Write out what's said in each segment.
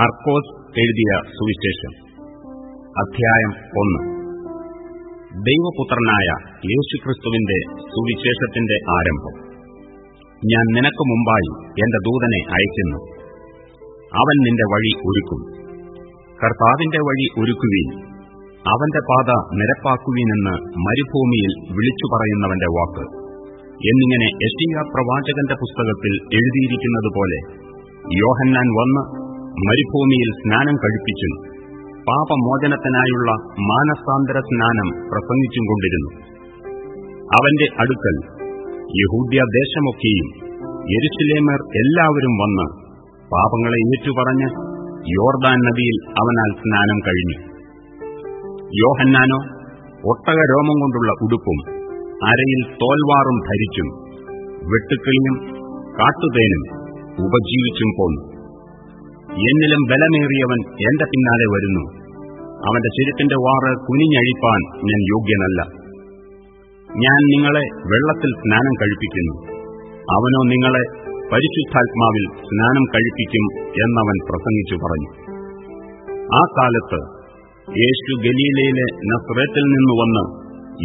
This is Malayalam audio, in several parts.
മർക്കോസ് എഴുതിയ സുവിശേഷം. അധ്യായം ഒന്ന്. ദൈവപുത്രനായ യേശുക്രിസ്തുവിന്റെ സുവിശേഷത്തിന്റെ ആരംഭം. ഞാൻ നിനക്ക് മുമ്പായി എന്റെ ദൂതനെ അയക്കുന്നു അവൻ നിന്റെ വഴി ഒരുക്കും. കർത്താവിന്റെ വഴി ഒരുക്കുവീൻ. അവന്റെ പാത നിരപ്പാക്കുവീനെന്ന് മരുഭൂമിയിൽ വിളിച്ചു പറയുന്നവന്റെ വാക്ക്. എന്നിങ്ങനെ എഷ്ടിയ പ്രവാചകന്റെ പുസ്തകത്തിൽ എഴുതിയിരിക്കുന്നതുപോലെ യോഹന്നാൻ വന്ന് മരുഭൂമിയിൽ സ്നാനം കഴിപ്പിച്ചും പാപമോചനത്തിനായുള്ള മാനസാന്തര സ്നാനം പ്രസംഗിച്ചും കൊണ്ടിരുന്നു. അവന്റെ അടുക്കൽ യഹൂദ്യദേശമൊക്കെയും യെരുശലേമർ എല്ലാവരും വന്ന് പാപങ്ങളെ ഏറ്റുപറഞ്ഞ് യോർദാൻ നദിയിൽ അവനാൽ സ്നാനം കഴിഞ്ഞു. യോഹന്നാനോ ഒട്ടക രോമം കൊണ്ടുള്ള ഉടുപ്പും അരയിൽ തോൽവാറും ധരിച്ചും വെട്ടുക്കിളിയും കാട്ടുതേനും ഉപജീവിച്ചും പോന്നു. എന്നിലും ബലമേറിയവൻ എന്റെ പിന്നാലെ വരുന്നു. അവന്റെ ചെരുപ്പിന്റെ വാറ് കുനിഞ്ഞഴിപ്പാൻ ഞാൻ യോഗ്യനല്ല. ഞാൻ നിങ്ങളെ വെള്ളത്തിൽ സ്നാനം കഴിപ്പിക്കുന്നു. അവനോ നിങ്ങളെ പരിശുദ്ധാത്മാവിൽ സ്നാനം കഴിപ്പിക്കും എന്നവൻ പ്രസംഗിച്ചു പറഞ്ഞു. ആ കാലത്ത് യേശു ഗലീലയിലെ നസ്രത്തിൽ നിന്ന് വന്ന്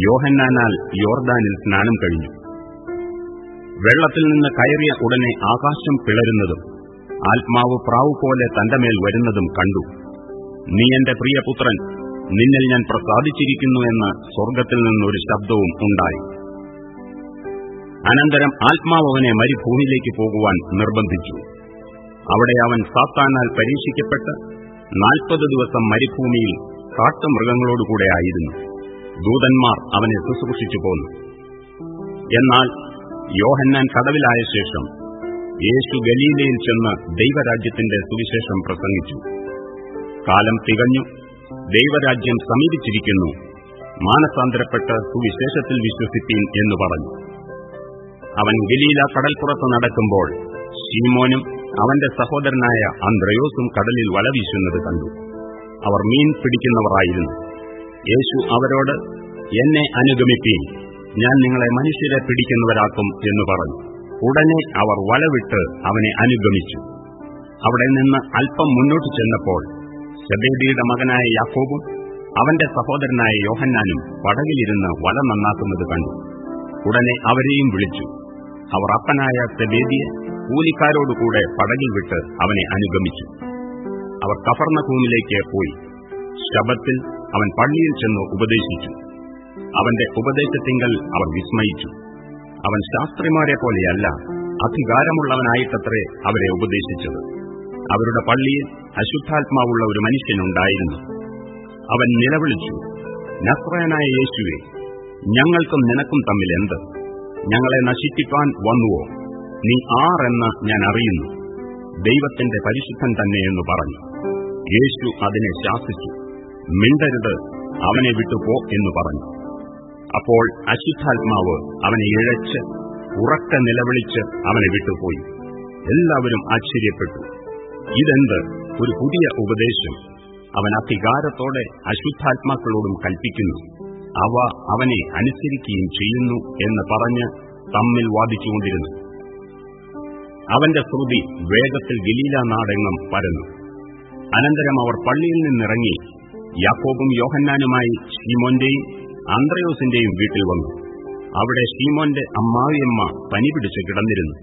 യോഹന്നാനാൽ യോർദാനിൽ സ്നാനം കഴിഞ്ഞു. വെള്ളത്തിൽ നിന്ന് കയറിയ ഉടനെ ആകാശം പിളരുന്നതും ആത്മാവ് പ്രാവു പോലെ തന്റെ മേൽ വരുന്നതും കണ്ടു. നീ എന്റെ പ്രിയപുത്രൻ നിന്നിൽ ഞാൻ പ്രസാദിച്ചിരിക്കുന്നു എന്ന് സ്വർഗത്തിൽ നിന്നൊരു ശബ്ദവും ഉണ്ടായി. അനന്തരം അവനെ മരുഭൂമിയിലേക്ക് പോകുവാൻ നിർബന്ധിച്ചു. അവിടെ അവൻ സാത്താനാൽ പരീക്ഷിക്കപ്പെട്ട് നാൽപ്പത് ദിവസം മരുഭൂമിയിൽ കാട്ടുമൃഗങ്ങളോടുകൂടെ ആയിരുന്നു. ദൂതന്മാർ അവനെ ശുശ്രൂഷിച്ചു പോന്നു. എന്നാൽ യോഹന്നാൻ കടവിലായ ശേഷം യേശു ഗലീലയിൽ ചെന്ന് ദൈവരാജ്യത്തിന്റെ സുവിശേഷം പ്രസംഗിച്ചു. കാലം തികഞ്ഞു. ദൈവരാജ്യം സമീപിച്ചിരിക്കുന്നു. മാനസാന്തരപ്പെട്ട് സുവിശേഷത്തിൽ വിശ്വസിപ്പീൻ എന്ന് പറഞ്ഞു. അവൻ ഗലീല കടൽപ്പുറത്ത് നടക്കുമ്പോൾ ഷീമോനും അവന്റെ സഹോദരനായ അന്ത്രയോസും കടലിൽ വല വീശുന്നത് കണ്ടു. അവർ മീൻ പിടിക്കുന്നവരായിരുന്നു. യേശു അവരോട് എന്നെ അനുഗമിപ്പീൻ. ഞാൻ നിങ്ങളെ മനുഷ്യരെ പിടിക്കുന്നവരാക്കും എന്ന് പറഞ്ഞു. ഉടനെ അവർ വലവിട്ട് അവനെ അനുഗമിച്ചു. അവിടെ നിന്ന് അല്പം മുന്നോട്ട് ചെന്നപ്പോൾ സെബേദിയുടെ മകനായ യാക്കോബും അവന്റെ സഹോദരനായ യോഹന്നാനും പടകിലിരുന്ന് വല നന്നാക്കുന്നത് കണ്ടു. ഉടനെ അവരെയും വിളിച്ചു. അവർ അപ്പനായ സെബേദിയെ കൂലിക്കാരോടുകൂടെ പടകിൽ വിട്ട് അവനെ അനുഗമിച്ചു. അവർ കഫർണഭൂമിലേക്ക് പോയി. ശബത്തിൽ അവൻ പള്ളിയിൽ ചെന്ന് ഉപദേശിച്ചു. അവന്റെ ഉപദേശത്തിങ്കൽ അവർ വിസ്മയിച്ചു. അവൻ ശാസ്ത്രിമാരെ പോലെയല്ല അധികാരമുള്ളവനായിട്ടത്രേ അവരെ ഉപദേശിച്ചത്. അവരുടെ പള്ളിയിൽ അശുദ്ധാത്മാവുള്ള ഒരു മനുഷ്യനുണ്ടായിരുന്നു. അവൻ നിലവിളിച്ചു നസ്രയനായ യേശുവെ ഞങ്ങൾക്കും നിനക്കും തമ്മിൽ എന്ത്? ഞങ്ങളെ നശിപ്പിക്കാൻ വന്നുവോ? നീ ആറെന്ന് ഞാൻ അറിയുന്നു. ദൈവത്തിന്റെ പരിശുദ്ധൻ തന്നെയെന്ന് പറഞ്ഞു. യേശു അതിനെ ശാസിച്ചു മിണ്ടരുത് അവനെ വിട്ടുപോ എന്ന് പറഞ്ഞു. അപ്പോൾ അശുദ്ധാത്മാവ് അവനെ ഇഴച്ച് ഉറക്ക നിലവിളിച്ച് അവനെ വിട്ടുപോയി. എല്ലാവരും ആശ്ചര്യപ്പെട്ടു. ഇതെന്ത്? ഒരു പുതിയ ഉപദേശം. അവൻ അധികാരത്തോടെ അശുദ്ധാത്മാക്കളോടും കൽപ്പിക്കുന്നു. അവ അവനെ അനുസരിക്കുകയും ചെയ്യുന്നു എന്ന് പറഞ്ഞ് തമ്മിൽ വാദിച്ചുകൊണ്ടിരുന്നു. അവന്റെ ശ്രുതി വേഗത്തിൽ ഗലീല നാടെങ്ങും പരന്നു. അനന്തരം അവർ പള്ളിയിൽ നിന്നിറങ്ങി. യാക്കോബും യോഹന്നാനുമായി ഷീമോന്റെയും ആന്ത്രയോസിന്റെയും വീട്ടിൽ വന്നു. അവിടെ ഷീമോന്റെ അമ്മാവിയമ്മ പനി പിടിച്ച് കിടന്നിരുന്നു.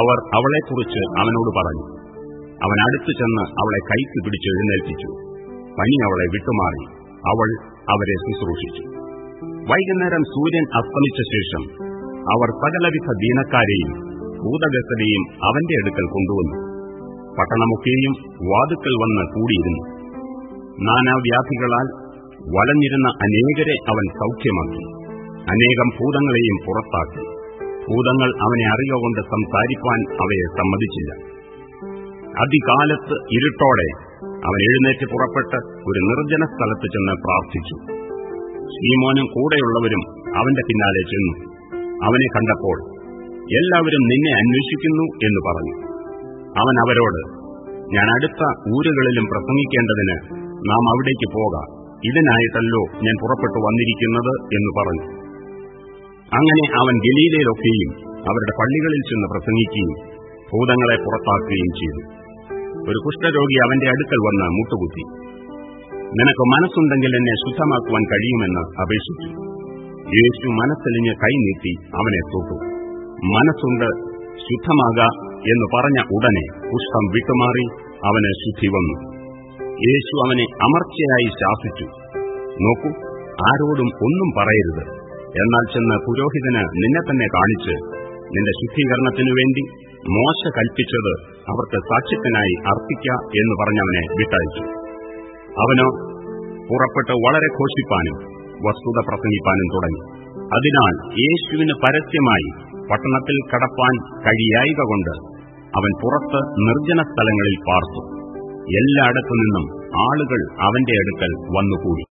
അവർ അവളെക്കുറിച്ച് അവനോട് പറഞ്ഞു. അവൻ അടുത്തു ചെന്ന് അവളെ കൈക്ക് പിടിച്ച് എഴുന്നേൽപ്പിച്ചു. പനി അവളെ വിട്ടുമാറി. അവൾ അവരെ ശുശ്രൂഷിച്ചു. വൈകുന്നേരം സൂര്യൻ അസ്തമിച്ച ശേഷം അവർ സകലവിധ ദീനക്കാരെയും ഭൂതഗസരെയും അവന്റെ അടുക്കൽ കൊണ്ടുവന്നു. പട്ടണമൊക്കെയും വാതുക്കൽ വന്ന് കൂടിയിരുന്നു. നാനാവ്യാധികളാൽ വലഞ്ഞിരുന്ന അനേകരെ അവൻ സൌഖ്യമാക്കി. അനേകം ഭൂതങ്ങളെയും പുറത്താക്കി. ഭൂതങ്ങൾ അവനെ അറിയുക കൊണ്ട് സംസാരിപ്പാൻ അവയെ സമ്മതിച്ചില്ല. അതികാലത്ത് ഇരുട്ടോടെ അവൻ എഴുന്നേറ്റ് പുറപ്പെട്ട് ഒരു നിർജന സ്ഥലത്ത് ചെന്ന് പ്രാർത്ഥിച്ചു. ശ്രീമോനും കൂടെയുള്ളവരും അവന്റെ പിന്നാലെ ചെന്നു. അവനെ കണ്ടപ്പോൾ എല്ലാവരും നിന്നെ അന്വേഷിക്കുന്നു എന്ന് പറഞ്ഞു. അവൻ അവരോട് ഞാൻ അടുത്ത ഊരുകളിലും പ്രസംഗിക്കേണ്ടതിന് നാം അവിടേക്ക് പോകാം. ഇതിനായിട്ടല്ലോ ഞാൻ പുറപ്പെട്ടു വന്നിരിക്കുന്നത് എന്ന് പറഞ്ഞു. അങ്ങനെ അവൻ ഗലീലയിലൊക്കെയും അവരുടെ പള്ളികളിൽ ചെന്ന് പ്രസംഗിക്കുകയും ഭൂതങ്ങളെ പുറത്താക്കുകയും ചെയ്തു. ഒരു കുഷ്ഠരോഗി അവന്റെ അടുക്കൽ വന്ന് മുട്ടുകുത്തി. നിനക്ക് മനസ്സുണ്ടെങ്കിൽ എന്നെ ശുദ്ധമാക്കുവാൻ കഴിയുമെന്ന് അപേക്ഷിച്ചു. യേശു മനസ്സെലിഞ്ഞ് കൈനീട്ടി അവനെ തൊട്ടു മനസ്സുണ്ട് ശുദ്ധമാക എന്ന് പറഞ്ഞ ഉടനെ പുഷ്പം വിട്ടുമാറി അവന് ശുദ്ധി വന്നു. യേശു അവനെ അമർച്ചയായി ശാസിച്ചു. നോക്കൂ ആരോടും ഒന്നും പറയരുത്. എന്നാൽ ചെന്ന് പുരോഹിതന് നിന്നെ തന്നെ കാണിച്ച് നിന്റെ ശുദ്ധീകരണത്തിനു വേണ്ടി മോശ കൽപ്പിച്ചത് അവർക്ക് സാക്ഷ്യത്തിനായി അർപ്പിക്ക എന്ന് പറഞ്ഞവനെ വിട്ടയച്ചു. അവനോ പുറപ്പെട്ട് വളരെ ഘോഷിപ്പാനും വസ്തുത പ്രസംഗിപ്പാനും തുടങ്ങി. അതിനാൽ യേശുവിന് പരസ്യമായി പട്ടണത്തിൽ കടപ്പാൻ കഴിയായിക കൊണ്ട് അവൻ പുറത്ത് നിർജന സ്ഥലങ്ങളിൽ പാർത്തു. എല്ലായിടത്തു നിന്നും ആളുകൾ അവന്റെ അടുക്കൽ വന്നുകൂടി.